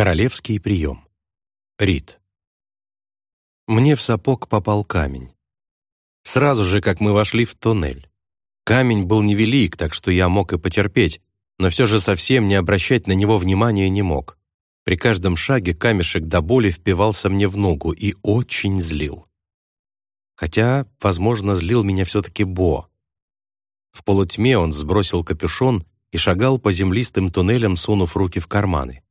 Королевский прием. Рид. Мне в сапог попал камень. Сразу же, как мы вошли в туннель. Камень был невелик, так что я мог и потерпеть, но все же совсем не обращать на него внимания не мог. При каждом шаге камешек до боли впивался мне в ногу и очень злил. Хотя, возможно, злил меня все-таки Бо. В полутьме он сбросил капюшон и шагал по землистым туннелям, сунув руки в карманы.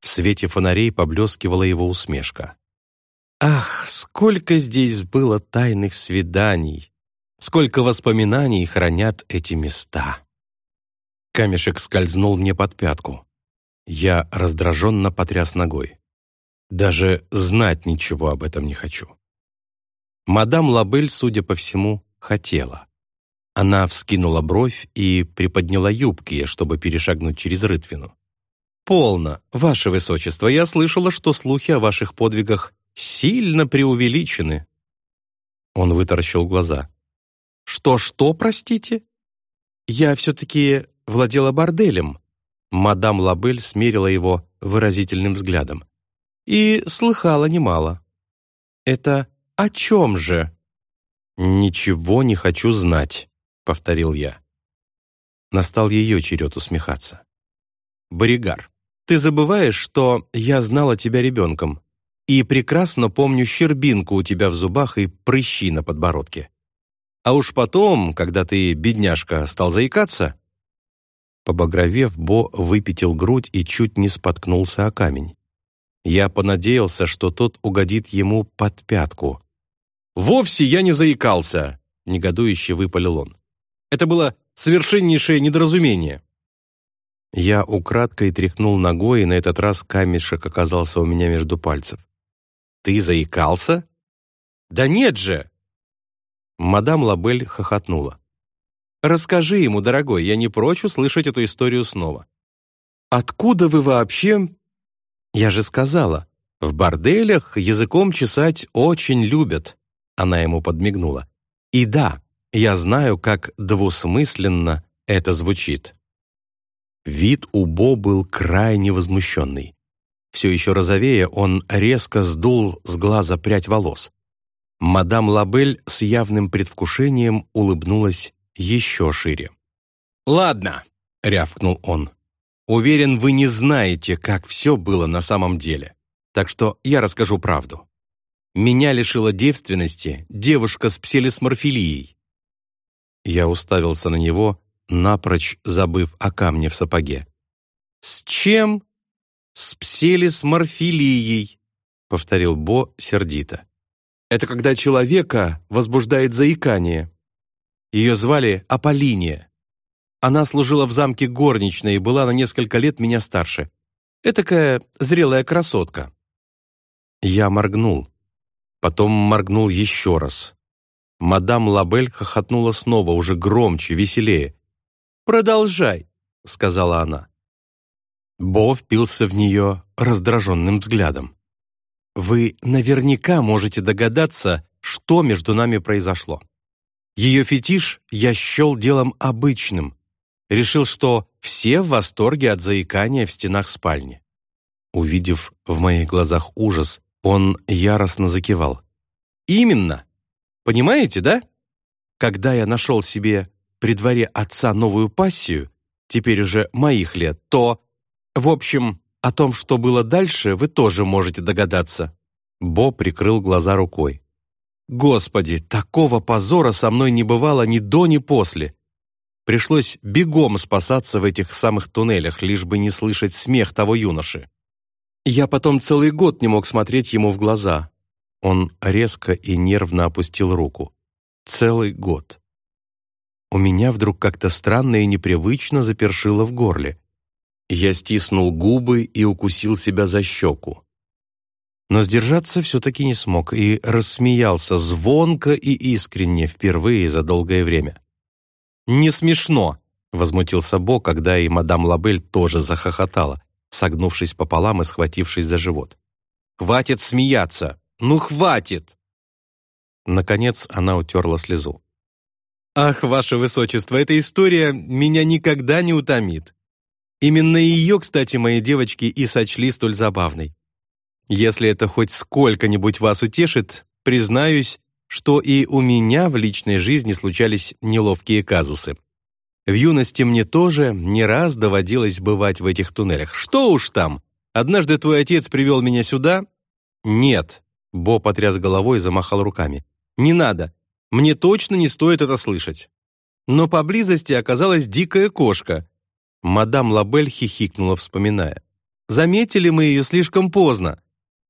В свете фонарей поблескивала его усмешка. Ах, сколько здесь было тайных свиданий! Сколько воспоминаний хранят эти места! Камешек скользнул мне под пятку. Я раздраженно потряс ногой. Даже знать ничего об этом не хочу. Мадам Лабель, судя по всему, хотела. Она вскинула бровь и приподняла юбки, чтобы перешагнуть через рытвину. «Полно, ваше высочество, я слышала, что слухи о ваших подвигах сильно преувеличены». Он вытаращил глаза. «Что-что, простите?» «Я все-таки владела борделем». Мадам Лабель смерила его выразительным взглядом. «И слыхала немало». «Это о чем же?» «Ничего не хочу знать», — повторил я. Настал ее черед усмехаться. «Боригар, ты забываешь, что я знала тебя ребенком и прекрасно помню щербинку у тебя в зубах и прыщи на подбородке. А уж потом, когда ты, бедняжка, стал заикаться...» Побагровев, Бо выпятил грудь и чуть не споткнулся о камень. Я понадеялся, что тот угодит ему под пятку. «Вовсе я не заикался!» — негодующе выпалил он. «Это было совершеннейшее недоразумение!» Я украдкой тряхнул ногой, и на этот раз камешек оказался у меня между пальцев. «Ты заикался?» «Да нет же!» Мадам Лабель хохотнула. «Расскажи ему, дорогой, я не прочь услышать эту историю снова». «Откуда вы вообще...» «Я же сказала, в борделях языком чесать очень любят», она ему подмигнула. «И да, я знаю, как двусмысленно это звучит». Вид у Бо был крайне возмущенный. Все еще розовее, он резко сдул с глаза прядь волос. Мадам Лабель с явным предвкушением улыбнулась еще шире. «Ладно», — рявкнул он. «Уверен, вы не знаете, как все было на самом деле. Так что я расскажу правду. Меня лишила девственности девушка с пселисморфилией». Я уставился на него, напрочь забыв о камне в сапоге. «С чем?» «С пселисморфилией», — повторил Бо сердито. «Это когда человека возбуждает заикание. Ее звали Аполлиния. Она служила в замке горничной и была на несколько лет меня старше. Этакая зрелая красотка». Я моргнул. Потом моргнул еще раз. Мадам Лабель хохотнула снова, уже громче, веселее. «Продолжай», — сказала она. Бо впился в нее раздраженным взглядом. «Вы наверняка можете догадаться, что между нами произошло. Ее фетиш я счел делом обычным. Решил, что все в восторге от заикания в стенах спальни. Увидев в моих глазах ужас, он яростно закивал. «Именно! Понимаете, да? Когда я нашел себе при дворе отца новую пассию, теперь уже моих лет, то... В общем, о том, что было дальше, вы тоже можете догадаться». Бо прикрыл глаза рукой. «Господи, такого позора со мной не бывало ни до, ни после. Пришлось бегом спасаться в этих самых туннелях, лишь бы не слышать смех того юноши. Я потом целый год не мог смотреть ему в глаза». Он резко и нервно опустил руку. «Целый год. У меня вдруг как-то странно и непривычно запершило в горле. Я стиснул губы и укусил себя за щеку. Но сдержаться все-таки не смог и рассмеялся звонко и искренне впервые за долгое время. «Не смешно!» — возмутился Бо, когда и мадам Лабель тоже захохотала, согнувшись пополам и схватившись за живот. «Хватит смеяться! Ну, хватит!» Наконец она утерла слезу. «Ах, ваше высочество, эта история меня никогда не утомит. Именно ее, кстати, мои девочки и сочли столь забавной. Если это хоть сколько-нибудь вас утешит, признаюсь, что и у меня в личной жизни случались неловкие казусы. В юности мне тоже не раз доводилось бывать в этих туннелях. Что уж там, однажды твой отец привел меня сюда? Нет. Бо потряс головой и замахал руками. Не надо. Мне точно не стоит это слышать. Но поблизости оказалась дикая кошка. Мадам Лабель хихикнула, вспоминая. Заметили мы ее слишком поздно.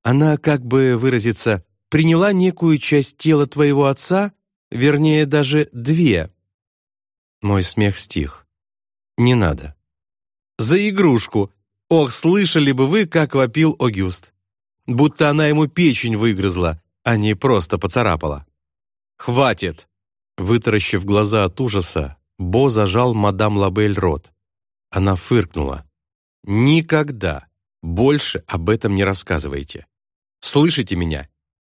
Она, как бы выразиться, приняла некую часть тела твоего отца, вернее, даже две. Мой смех стих. Не надо. За игрушку. Ох, слышали бы вы, как вопил Огюст. Будто она ему печень выгрызла, а не просто поцарапала. «Хватит!» Вытаращив глаза от ужаса, Бо зажал мадам Лабель рот. Она фыркнула. «Никогда больше об этом не рассказывайте. Слышите меня?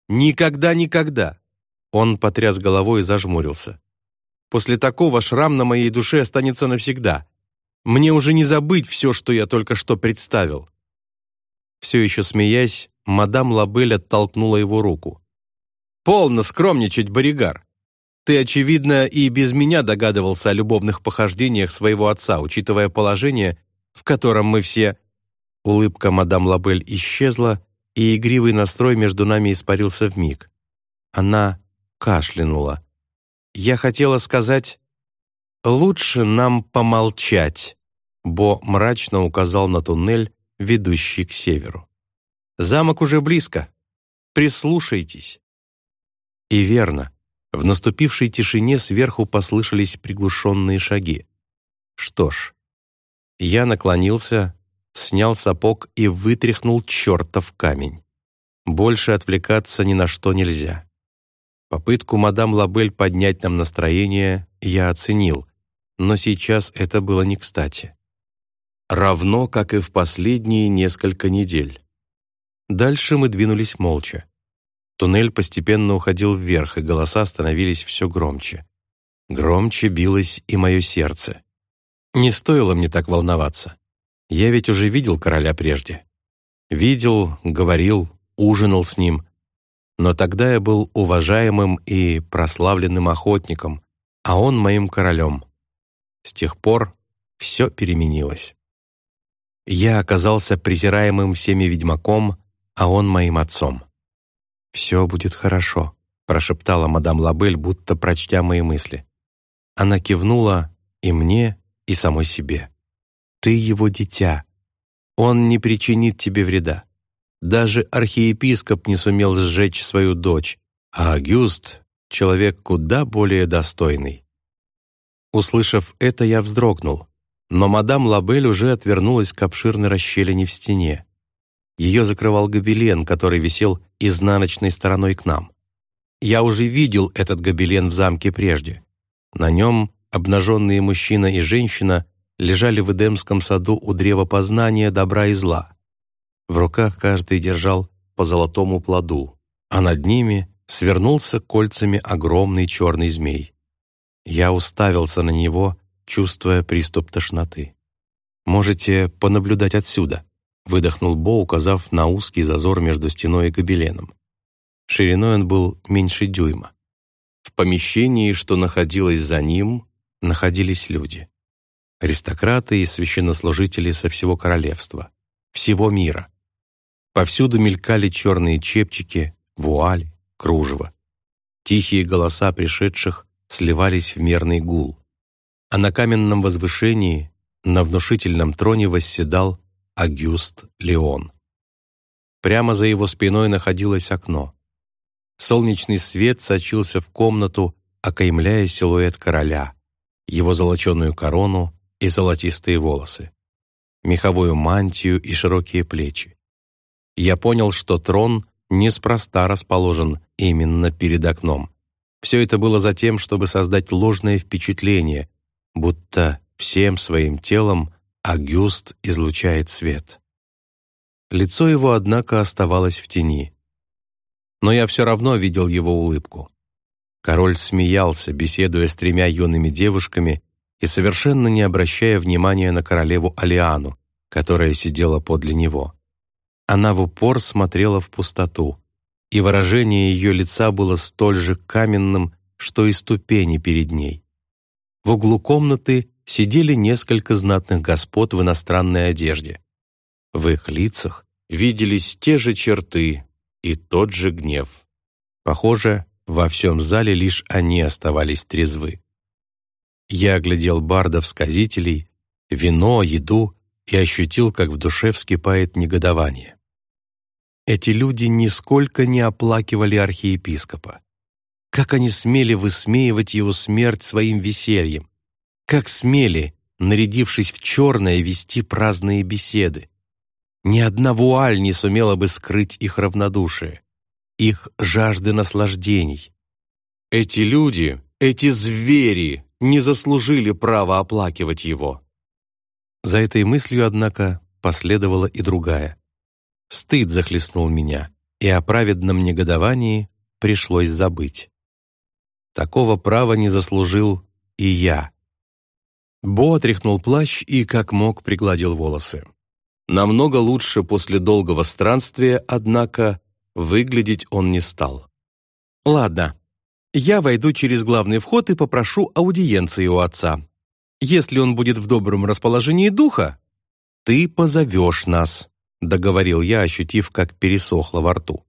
Никогда-никогда!» Он потряс головой и зажмурился. После такого шрам на моей душе останется навсегда. Мне уже не забыть все, что я только что представил». Все еще смеясь, мадам Лабель оттолкнула его руку. «Полно скромничать, Боригар. Ты, очевидно, и без меня догадывался о любовных похождениях своего отца, учитывая положение, в котором мы все...» Улыбка мадам Лабель исчезла, и игривый настрой между нами испарился вмиг. Она кашлянула. Я хотела сказать, лучше нам помолчать. Бо мрачно указал на туннель, ведущий к северу. Замок уже близко. Прислушайтесь. И верно. В наступившей тишине сверху послышались приглушенные шаги. Что ж, я наклонился, снял сапог и вытряхнул чертов камень. Больше отвлекаться ни на что нельзя. Попытку мадам Лабель поднять нам настроение я оценил, но сейчас это было не кстати. Равно, как и в последние несколько недель. Дальше мы двинулись молча. Туннель постепенно уходил вверх, и голоса становились все громче. Громче билось и мое сердце. Не стоило мне так волноваться. Я ведь уже видел короля прежде. Видел, говорил, ужинал с ним, но тогда я был уважаемым и прославленным охотником, а он моим королем. С тех пор все переменилось. Я оказался презираемым всеми ведьмаком, а он моим отцом. «Все будет хорошо», — прошептала мадам Лабель, будто прочтя мои мысли. Она кивнула и мне, и самой себе. «Ты его дитя. Он не причинит тебе вреда. Даже архиепископ не сумел сжечь свою дочь, а Агюст — человек куда более достойный. Услышав это, я вздрогнул, но мадам Лабель уже отвернулась к обширной расщелине в стене. Ее закрывал гобелен, который висел изнаночной стороной к нам. Я уже видел этот гобелен в замке прежде. На нем обнаженные мужчина и женщина лежали в Эдемском саду у древа познания добра и зла. В руках каждый держал по золотому плоду, а над ними свернулся кольцами огромный черный змей. Я уставился на него, чувствуя приступ тошноты. «Можете понаблюдать отсюда», — выдохнул Бо, указав на узкий зазор между стеной и гобеленом. Шириной он был меньше дюйма. В помещении, что находилось за ним, находились люди. Аристократы и священнослужители со всего королевства, всего мира. Повсюду мелькали черные чепчики, вуаль, кружево. Тихие голоса пришедших сливались в мерный гул. А на каменном возвышении, на внушительном троне восседал Агюст Леон. Прямо за его спиной находилось окно. Солнечный свет сочился в комнату, окаймляя силуэт короля, его золоченую корону и золотистые волосы, меховую мантию и широкие плечи я понял, что трон неспроста расположен именно перед окном. Все это было за тем, чтобы создать ложное впечатление, будто всем своим телом Агюст излучает свет. Лицо его, однако, оставалось в тени. Но я все равно видел его улыбку. Король смеялся, беседуя с тремя юными девушками, и совершенно не обращая внимания на королеву Алиану, которая сидела подле него. Она в упор смотрела в пустоту, и выражение ее лица было столь же каменным, что и ступени перед ней. В углу комнаты сидели несколько знатных господ в иностранной одежде. В их лицах виделись те же черты и тот же гнев. Похоже, во всем зале лишь они оставались трезвы. Я оглядел бардов-сказителей, вино, еду и ощутил, как в душе вскипает негодование. Эти люди нисколько не оплакивали архиепископа. Как они смели высмеивать его смерть своим весельем? Как смели, нарядившись в черное, вести праздные беседы? Ни одна вуаль не сумела бы скрыть их равнодушие, их жажды наслаждений. Эти люди, эти звери не заслужили права оплакивать его. За этой мыслью, однако, последовала и другая. Стыд захлестнул меня, и о праведном негодовании пришлось забыть. Такого права не заслужил и я. Бо отряхнул плащ и, как мог, пригладил волосы. Намного лучше после долгого странствия, однако, выглядеть он не стал. «Ладно, я войду через главный вход и попрошу аудиенции у отца. Если он будет в добром расположении духа, ты позовешь нас», — договорил я, ощутив, как пересохло во рту.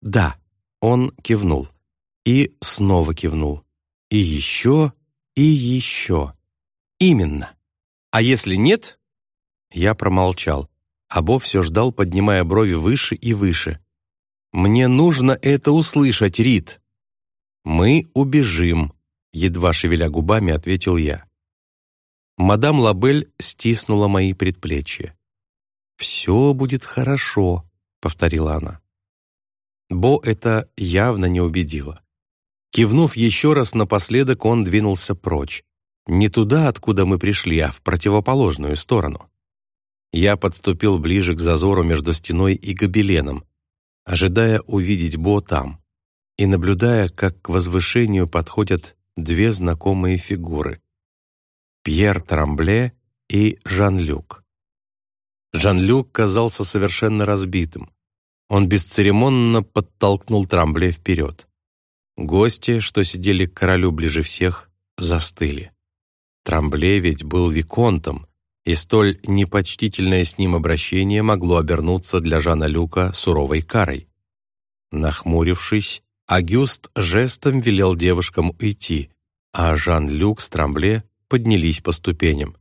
«Да», — он кивнул. И снова кивнул. И еще, и еще. Именно. А если нет? Я промолчал. Або все ждал, поднимая брови выше и выше. «Мне нужно это услышать, Рит!» «Мы убежим», — едва шевеля губами ответил я. Мадам Лабель стиснула мои предплечья. «Все будет хорошо», — повторила она. Бо это явно не убедило. Кивнув еще раз напоследок, он двинулся прочь. Не туда, откуда мы пришли, а в противоположную сторону. Я подступил ближе к зазору между стеной и гобеленом, ожидая увидеть Бо там, и наблюдая, как к возвышению подходят две знакомые фигуры — Пьер Трамбле и Жан-Люк. Жан-Люк казался совершенно разбитым. Он бесцеремонно подтолкнул Трамбле вперед. Гости, что сидели к королю ближе всех, застыли. Трамбле ведь был виконтом, и столь непочтительное с ним обращение могло обернуться для Жана Люка суровой карой. Нахмурившись, Агюст жестом велел девушкам уйти, а Жан-Люк с Трамбле поднялись по ступеням.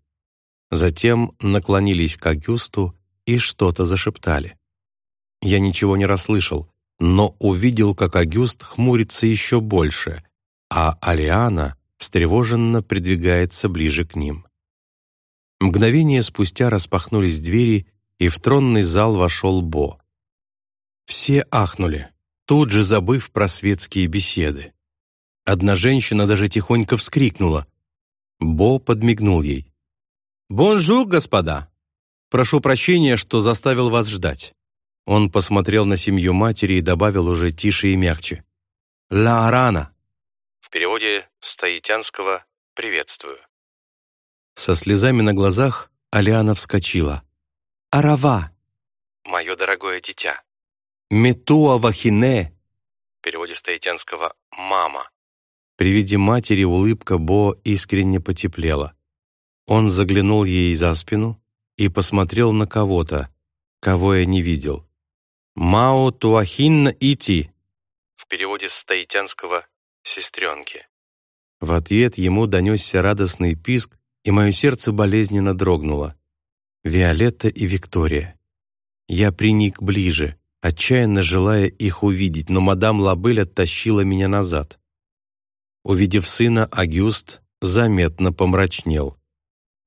Затем наклонились к Агюсту и что-то зашептали. Я ничего не расслышал, но увидел, как Агюст хмурится еще больше, а Алиана встревоженно придвигается ближе к ним. Мгновение спустя распахнулись двери, и в тронный зал вошел Бо. Все ахнули, тут же забыв про светские беседы. Одна женщина даже тихонько вскрикнула. Бо подмигнул ей. «Bonjour, господа! Прошу прощения, что заставил вас ждать. Он посмотрел на семью матери и добавил уже тише и мягче. «Ia ora na!» В переводе с таитянского «приветствую». Со слезами на глазах Алиана вскочила. «Арава!» «Мое дорогое дитя!» «Метуа вахине!» В переводе с таитянского «мама». При виде матери улыбка Бо искренне потеплела. Он заглянул ей за спину и посмотрел на кого-то, кого я не видел. Мао Туахинна Ити, в переводе с таитянского «сестренки». В ответ ему донесся радостный писк, и мое сердце болезненно дрогнуло. Виолетта и Виктория. Я приник ближе, отчаянно желая их увидеть, но мадам Лабель оттащила меня назад. Увидев сына, Агюст заметно помрачнел.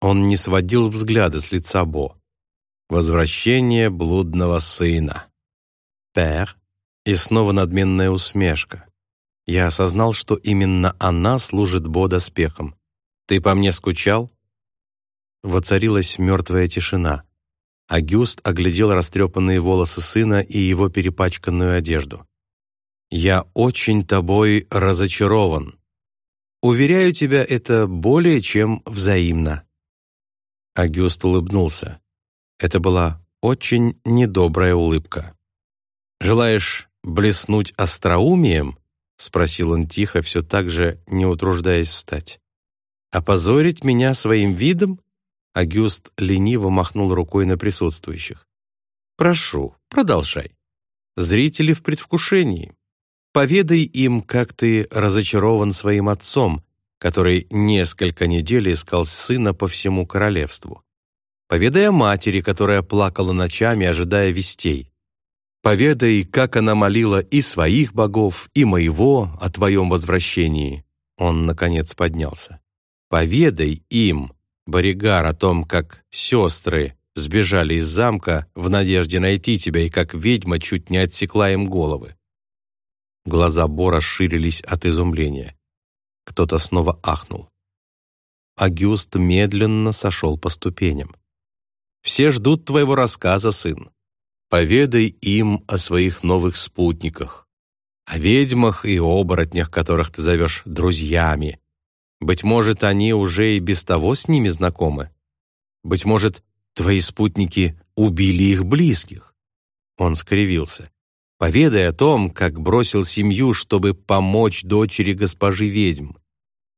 Он не сводил взгляда с лица Бо. «Возвращение блудного сына». «Пэр» и снова надменная усмешка. Я осознал, что именно она служит Бо доспехом. «Ты по мне скучал?» Воцарилась мертвая тишина. Агюст оглядел растрепанные волосы сына и его перепачканную одежду. «Я очень тобой разочарован». Уверяю тебя, это более чем взаимно». Агюст улыбнулся. Это была очень недобрая улыбка. «Желаешь блеснуть остроумием?» — спросил он тихо, все так же не утруждаясь встать. «Опозорить меня своим видом?» Агюст лениво махнул рукой на присутствующих. «Прошу, продолжай. Зрители в предвкушении. Поведай им, как ты разочарован своим отцом, который несколько недель искал сына по всему королевству. Поведай о матери, которая плакала ночами, ожидая вестей. Поведай, как она молила и своих богов, и моего о твоем возвращении». Он, наконец, поднялся. «Поведай им, Боригар, о том, как сестры сбежали из замка в надежде найти тебя и как ведьма чуть не отсекла им головы». Глаза Бора ширились от изумления. Кто-то снова ахнул. Агюст медленно сошел по ступеням. «Все ждут твоего рассказа, сын. Поведай им о своих новых спутниках, о ведьмах и оборотнях, которых ты зовешь друзьями. Быть может, они уже и без того с ними знакомы. Быть может, твои спутники убили их близких. Он скривился. Поведай о том, как бросил семью, чтобы помочь дочери госпожи ведьм.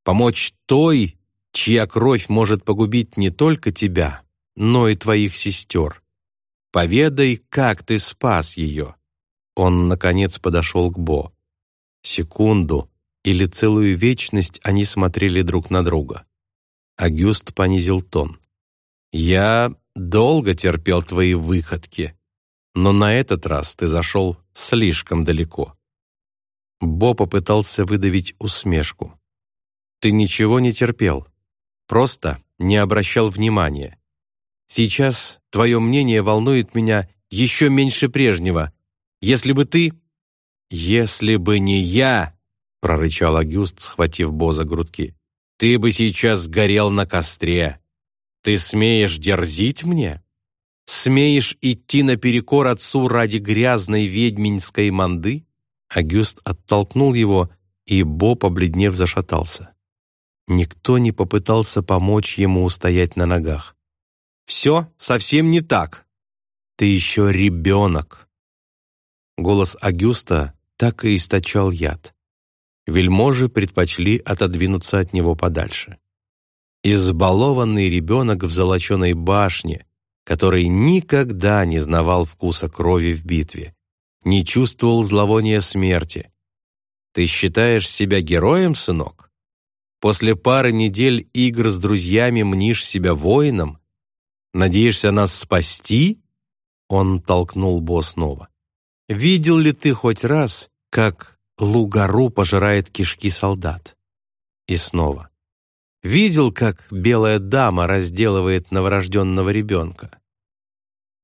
Помочь той, чья кровь может погубить не только тебя, но и твоих сестер. Поведай, как ты спас ее». Он, наконец, подошел к Бо. Секунду или целую вечность они смотрели друг на друга. Агюст понизил тон. «Я долго терпел твои выходки, но на этот раз ты зашел слишком далеко». Бо попытался выдавить усмешку. «Ты ничего не терпел, просто не обращал внимания. Сейчас твое мнение волнует меня еще меньше прежнего. Если бы ты...» «Если бы не я!» — прорычал Агюст, схватив Бо за грудки. «Ты бы сейчас горел на костре. Ты смеешь дерзить мне? Смеешь идти наперекор отцу ради грязной ведьминской манды?» Агюст оттолкнул его, и Бо, побледнев, зашатался. Никто не попытался помочь ему устоять на ногах. Все совсем не так. Ты еще ребенок. Голос Агюста так и источал яд. Вельможи предпочли отодвинуться от него подальше. Избалованный ребенок в золоченой башне, который никогда не знавал вкуса крови в битве, не чувствовал зловония смерти. Ты считаешь себя героем, сынок? После пары недель игр с друзьями мнишь себя воином? Надеешься нас спасти?» Он толкнул Бо снова. «Видел ли ты хоть раз, как Лугару пожирает кишки солдат?» И снова. «Видел, как белая дама разделывает новорожденного ребенка?»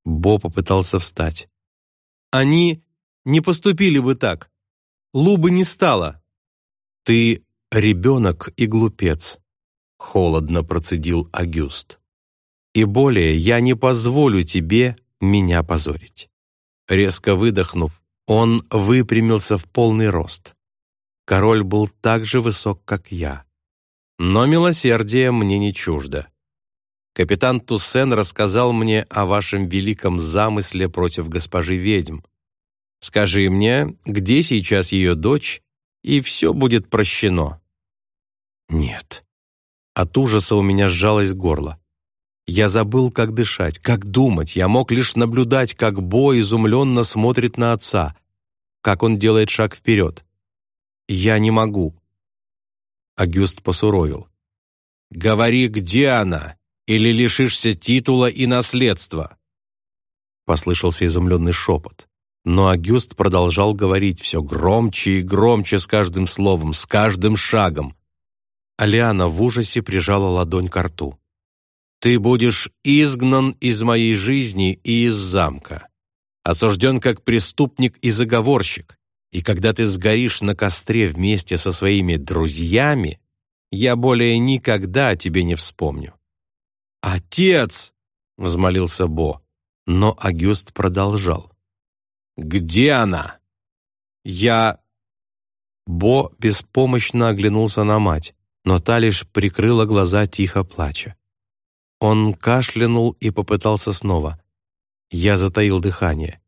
Бо попытался встать. «Они не поступили бы так. Лубы не стало». «Ты ребенок и глупец», — холодно процедил Агюст и более я не позволю тебе меня позорить». Резко выдохнув, он выпрямился в полный рост. Король был так же высок, как я. Но милосердие мне не чуждо. Капитан Туссен рассказал мне о вашем великом замысле против госпожи ведьм. Скажи мне, где сейчас ее дочь, и все будет прощено». «Нет». От ужаса у меня сжалось горло. Я забыл, как дышать, как думать. Я мог лишь наблюдать, как Бо изумленно смотрит на отца, как он делает шаг вперед. Я не могу. Агюст посуровил. «Говори, где она, или лишишься титула и наследства?» Послышался изумленный шепот. Но Агюст продолжал говорить все громче и громче с каждым словом, с каждым шагом. Алиана в ужасе прижала ладонь к рту. Ты будешь изгнан из моей жизни и из замка, осужден как преступник и заговорщик, и когда ты сгоришь на костре вместе со своими друзьями, я более никогда о тебе не вспомню». «Отец!» — взмолился Бо, но Агюст продолжал. «Где она?» «Я...» Бо беспомощно оглянулся на мать. но та лишь прикрыла глаза, тихо плача. Он кашлянул и попытался снова. Я затаил дыхание.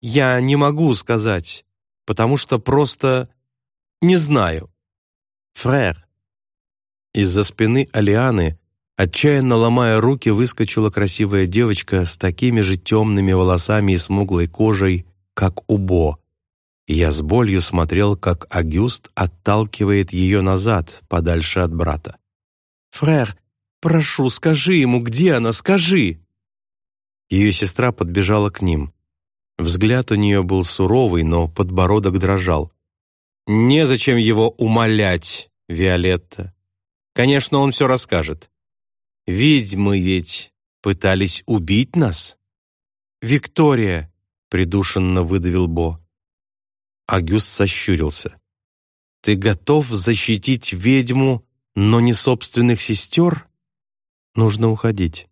«Я не могу сказать, потому что просто не знаю. Фрер». Из-за спины Алианы, отчаянно ломая руки, выскочила красивая девочка с такими же темными волосами и смуглой кожей, как у Бо. Я с болью смотрел, как Агюст отталкивает ее назад, подальше от брата. «Фрер, прошу, скажи ему, где она, скажи!» Ее сестра подбежала к ним. Взгляд у нее был суровый, но подбородок дрожал. «Незачем его умолять, Виолетта. Конечно, он все расскажет. Ведьмы ведь пытались убить нас?» «Виктория!» — придушенно выдавил Бо. Агюст сощурился. «Ты готов защитить ведьму, но не собственных сестер?» «Нужно уходить».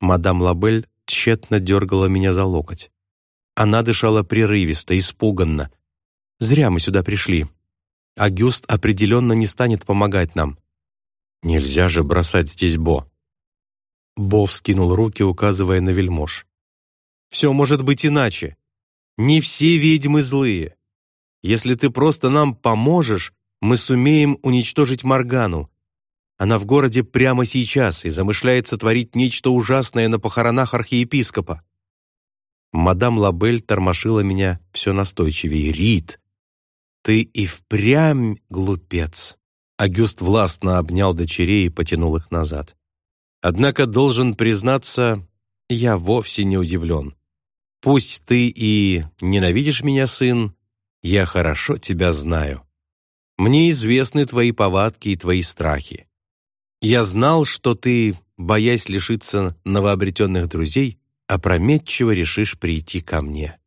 Мадам Лабель тщетно дергала меня за локоть. Она дышала прерывисто, испуганно. «Зря мы сюда пришли. Агюст определенно не станет помогать нам». «Нельзя же бросать здесь Бо». Бо вскинул руки, указывая на вельмож. «Все может быть иначе. Не все ведьмы злые. Если ты просто нам поможешь, мы сумеем уничтожить Маргану. Она в городе прямо сейчас и замышляет сотворить нечто ужасное на похоронах архиепископа. Мадам Лабель тормошила меня все настойчивее. «Рит, ты и впрямь глупец!» Агюст властно обнял дочерей и потянул их назад. «Однако, должен признаться, я вовсе не удивлен. Пусть ты и ненавидишь меня, сын, я хорошо тебя знаю. Мне известны твои повадки и твои страхи. Я знал, что ты, боясь лишиться новообретенных друзей, опрометчиво решишь прийти ко мне.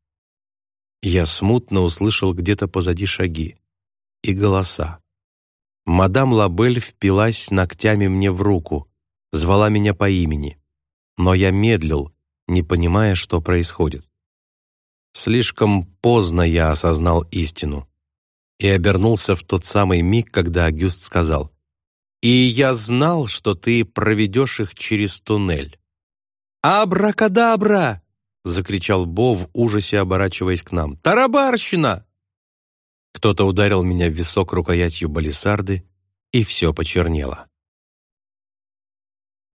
Я смутно услышал где-то позади шаги и голоса. Мадам Лабель впилась ногтями мне в руку, звала меня по имени. Но я медлил, не понимая, что происходит. Слишком поздно я осознал истину и обернулся в тот самый миг, когда Агюст сказал, «И я знал, что ты проведешь их через туннель». «Абракадабра!» — закричал Бо в ужасе, оборачиваясь к нам. «Тарабарщина!» Кто-то ударил меня в висок рукоятью балисарды, и все почернело.